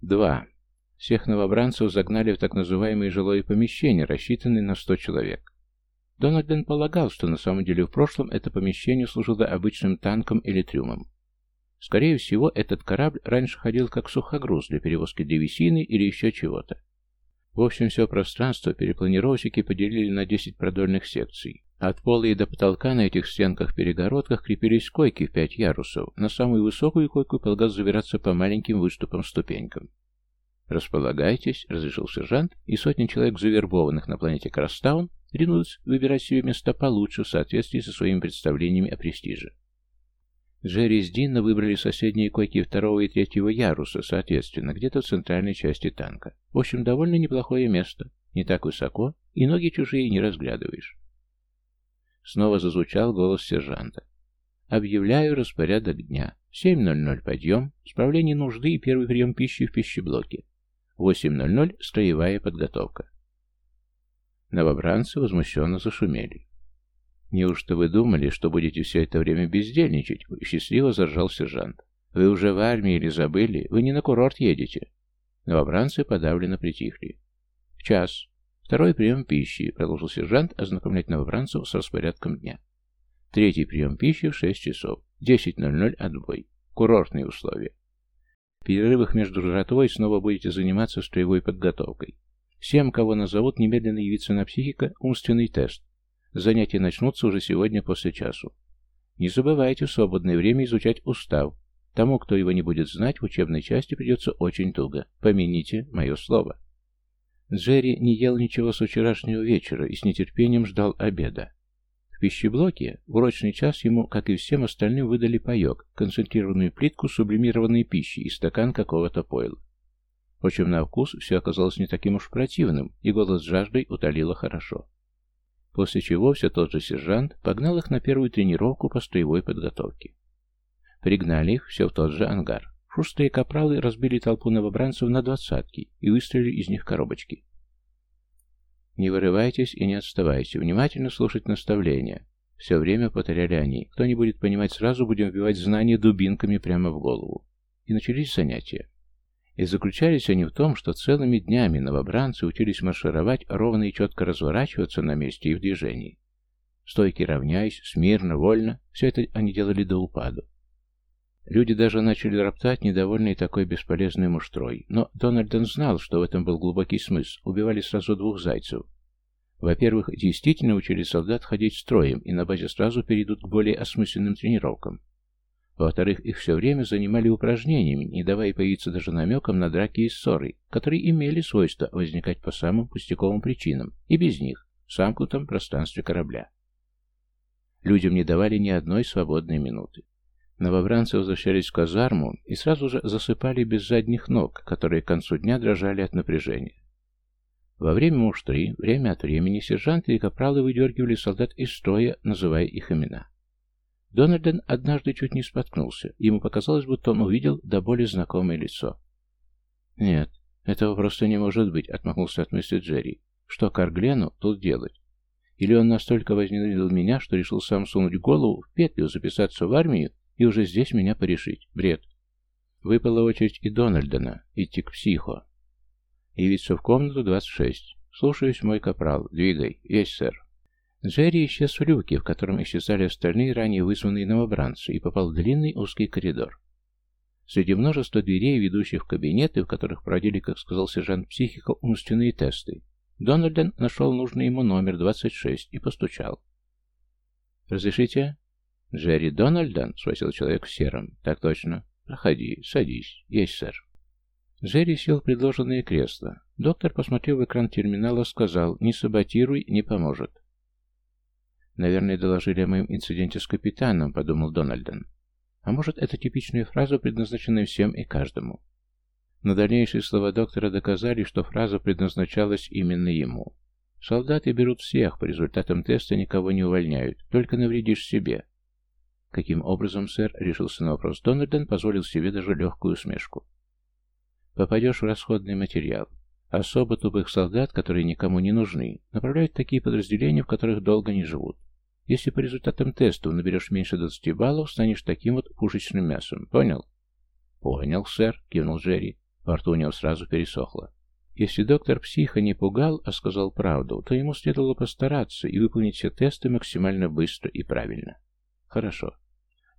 Два. Всех новобранцев загнали в так называемое жилое помещение, рассчитанное на 100 человек. Дональден полагал, что на самом деле в прошлом это помещение служило обычным танком или трюмом. Скорее всего, этот корабль раньше ходил как сухогруз для перевозки древесины или еще чего-то. В общем, все пространство перепланировщики поделили на 10 продольных секций. От пола и до потолка на этих стенках-перегородках крепились койки в пять ярусов. На самую высокую койку полагалось забираться по маленьким выступам-ступенькам. «Располагайтесь», — разрешил сержант, и сотни человек, завербованных на планете Крастаун, ринулись выбирать себе места получше в соответствии со своими представлениями о престиже. Джерри с Динно выбрали соседние койки второго и третьего яруса, соответственно, где-то в центральной части танка. В общем, довольно неплохое место, не так высоко, и ноги чужие не разглядываешь. Снова зазвучал голос сержанта. «Объявляю распорядок дня. 7.00 подъем, справление нужды и первый прием пищи в пищеблоке. 8.00 строевая подготовка». Новобранцы возмущенно зашумели. «Неужто вы думали, что будете все это время бездельничать?» — счастливо заржал сержант. «Вы уже в армии или забыли? Вы не на курорт едете?» Новобранцы подавленно притихли. «В час. Второй прием пищи», — продолжил сержант ознакомлять новобранцев с распорядком дня. Третий прием пищи в шесть часов. 10.00 отбой. Курортные условия. В перерывах между жратвой снова будете заниматься строевой подготовкой. Всем, кого назовут, немедленно явиться на психика умственный тест. Занятия начнутся уже сегодня после часу. Не забывайте в свободное время изучать устав. Тому, кто его не будет знать, в учебной части придется очень туго. Помяните мое слово. Джерри не ел ничего с вчерашнего вечера и с нетерпением ждал обеда. В пищеблоке в урочный час ему, как и всем остальным, выдали паек, концентрированную плитку сублимированной пищи и стакан какого-то пойла. Впрочем, на вкус все оказалось не таким уж противным, и голос жаждой утолило хорошо. После чего все тот же сержант погнал их на первую тренировку по строевой подготовке. Пригнали их все в тот же ангар. Шустрые капралы разбили толпу новобранцев на двадцатки и выстрелили из них коробочки. «Не вырывайтесь и не отставайте. Внимательно слушать наставления». Все время повторяли они. «Кто не будет понимать сразу, будем вбивать знания дубинками прямо в голову». И начались занятия. И заключались они в том, что целыми днями новобранцы учились маршировать, ровно и четко разворачиваться на месте и в движении. Стойки равняясь, смирно, вольно, все это они делали до упаду. Люди даже начали роптать, недовольные такой бесполезной муштрой. Но Дональден знал, что в этом был глубокий смысл. Убивали сразу двух зайцев. Во-первых, действительно учили солдат ходить строем и на базе сразу перейдут к более осмысленным тренировкам. Во-вторых, их все время занимали упражнениями, не давая появиться даже намекам на драки и ссоры, которые имели свойство возникать по самым пустяковым причинам, и без них, в замкнутом пространстве корабля. Людям не давали ни одной свободной минуты. Новобранцы возвращались в казарму и сразу же засыпали без задних ног, которые к концу дня дрожали от напряжения. Во время муштры, время от времени, сержанты и капралы выдергивали солдат из строя, называя их имена. Дональден однажды чуть не споткнулся. Ему показалось, будто он увидел до боли знакомое лицо. «Нет, этого просто не может быть», — отмахнулся от мысли Джерри. «Что Карглену тут делать? Или он настолько возненавидел меня, что решил сам сунуть голову в петлю, записаться в армию и уже здесь меня порешить? Бред». Выпала очередь и Дональдена идти к психо. Явиться в комнату 26. «Слушаюсь, мой капрал. Двигай. Есть, сэр». Джерри исчез в люке, в котором исчезали остальные ранее вызванные новобранцы, и попал в длинный узкий коридор. Среди множества дверей, ведущих в кабинеты, в которых проводили, как сказал сержант психика, умственные тесты, Дональден нашел нужный ему номер 26 и постучал. «Разрешите?» «Джерри Дональден?» — спросил человек в сером. «Так точно. Проходи, садись. Есть, сэр». Джерри сел в предложенное кресло. Доктор, посмотрев в экран терминала, сказал «Не саботируй, не поможет». «Наверное, доложили о моем инциденте с капитаном», — подумал Дональден. «А может, это типичная фраза, предназначенная всем и каждому?» Но дальнейшие слова доктора доказали, что фраза предназначалась именно ему. «Солдаты берут всех, по результатам теста никого не увольняют, только навредишь себе». Каким образом, сэр, решился на вопрос Дональден, позволил себе даже легкую усмешку. «Попадешь в расходный материал. Особо тупых солдат, которые никому не нужны, направляют такие подразделения, в которых долго не живут. Если по результатам тестов наберешь меньше 20 баллов, станешь таким вот пушечным мясом. Понял? Понял, сэр, кивнул Джерри. Во рту у него сразу пересохло. Если доктор психа не пугал, а сказал правду, то ему следовало постараться и выполнить все тесты максимально быстро и правильно. Хорошо.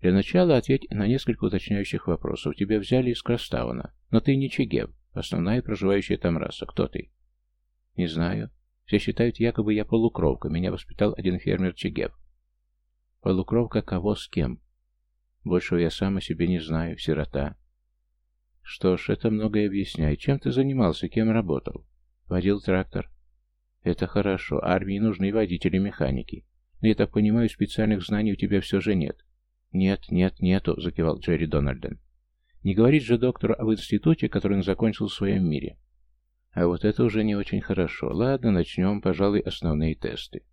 Для начала ответь на несколько уточняющих вопросов. Тебя взяли из Крастауна, но ты не Чегев, основная проживающая там раса. Кто ты? Не знаю. Все считают, якобы я полукровка. Меня воспитал один фермер Чегев. Полукровка кого с кем? Большего я сам о себе не знаю. Сирота. Что ж, это многое объясняет. Чем ты занимался, кем работал? Водил трактор. Это хорошо. Армии нужны водители-механики. Но я так понимаю, специальных знаний у тебя все же нет. Нет, нет, нету, закивал Джерри Дональден. Не говорит же доктору об институте, который он закончил в своем мире. А вот это уже не очень хорошо. Ладно, начнем, пожалуй, основные тесты.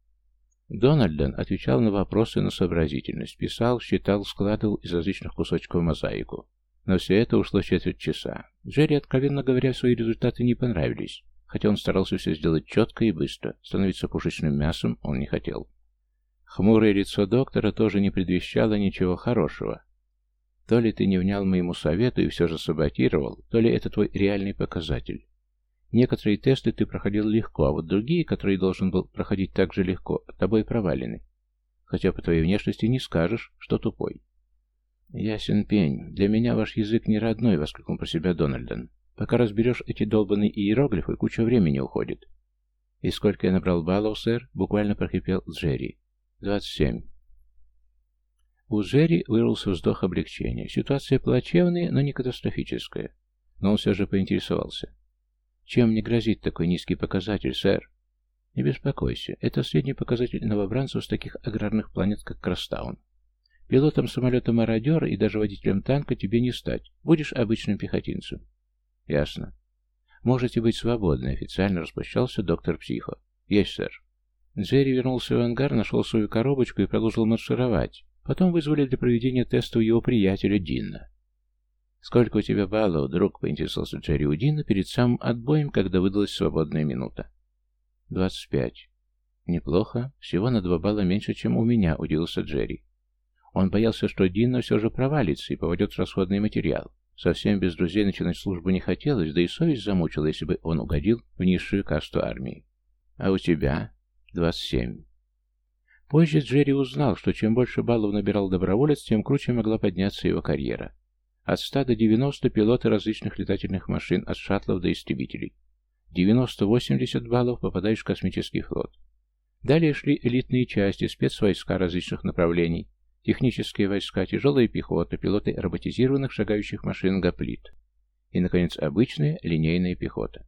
Дональден отвечал на вопросы на сообразительность, писал, считал, складывал из различных кусочков мозаику. Но все это ушло четверть часа. Джерри, откровенно говоря, свои результаты не понравились. Хотя он старался все сделать четко и быстро. Становиться пушечным мясом он не хотел. Хмурое лицо доктора тоже не предвещало ничего хорошего. То ли ты не внял моему совету и все же саботировал, то ли это твой реальный показатель. Некоторые тесты ты проходил легко, а вот другие, которые должен был проходить так же легко, тобой провалены. Хотя по твоей внешности не скажешь, что тупой. «Ясен пень. Для меня ваш язык не родной», — воскликнул про себя Дональден. «Пока разберешь эти долбанные иероглифы, куча времени уходит». «И сколько я набрал баллов, сэр?» — буквально прохрипел Джерри. «Двадцать семь». У Джерри вырвался вздох облегчения. Ситуация плачевная, но не катастрофическая. Но он все же поинтересовался. «Чем мне грозит такой низкий показатель, сэр?» «Не беспокойся. Это средний показатель новобранцев с таких аграрных планет, как Крастаун. Пилотом самолета-мародера и даже водителем танка тебе не стать. Будешь обычным пехотинцем. Ясно. Можете быть свободны, официально распрощался доктор Психо. Есть, сэр. Джерри вернулся в ангар, нашел свою коробочку и продолжил маршировать. Потом вызвали для проведения теста у его приятеля Динна. «Сколько у тебя баллов, друг?» — поинтересовался Джерри у Дина перед самым отбоем, когда выдалась свободная минута. «Двадцать пять». «Неплохо. Всего на два балла меньше, чем у меня», — удивился Джерри. Он боялся, что Дина все же провалится и попадет в расходный материал. Совсем без друзей начинать службу не хотелось, да и совесть замучила, если бы он угодил в низшую касту армии. «А у тебя?» «Двадцать семь». Позже Джерри узнал, что чем больше баллов набирал доброволец, тем круче могла подняться его карьера. От 100 до 90 пилоты различных летательных машин, от шаттлов до истребителей. 90-80 баллов попадаешь в космический флот. Далее шли элитные части, спецвойска различных направлений, технические войска, тяжелая пехота, пилоты роботизированных шагающих машин Гоплит и, наконец, обычная линейная пехота.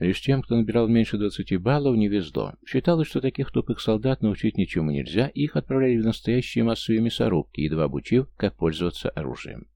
Лишь тем, кто набирал меньше 20 баллов, не везло. Считалось, что таких тупых солдат научить ничему нельзя, и их отправляли в настоящие массовые мясорубки, едва обучив, как пользоваться оружием.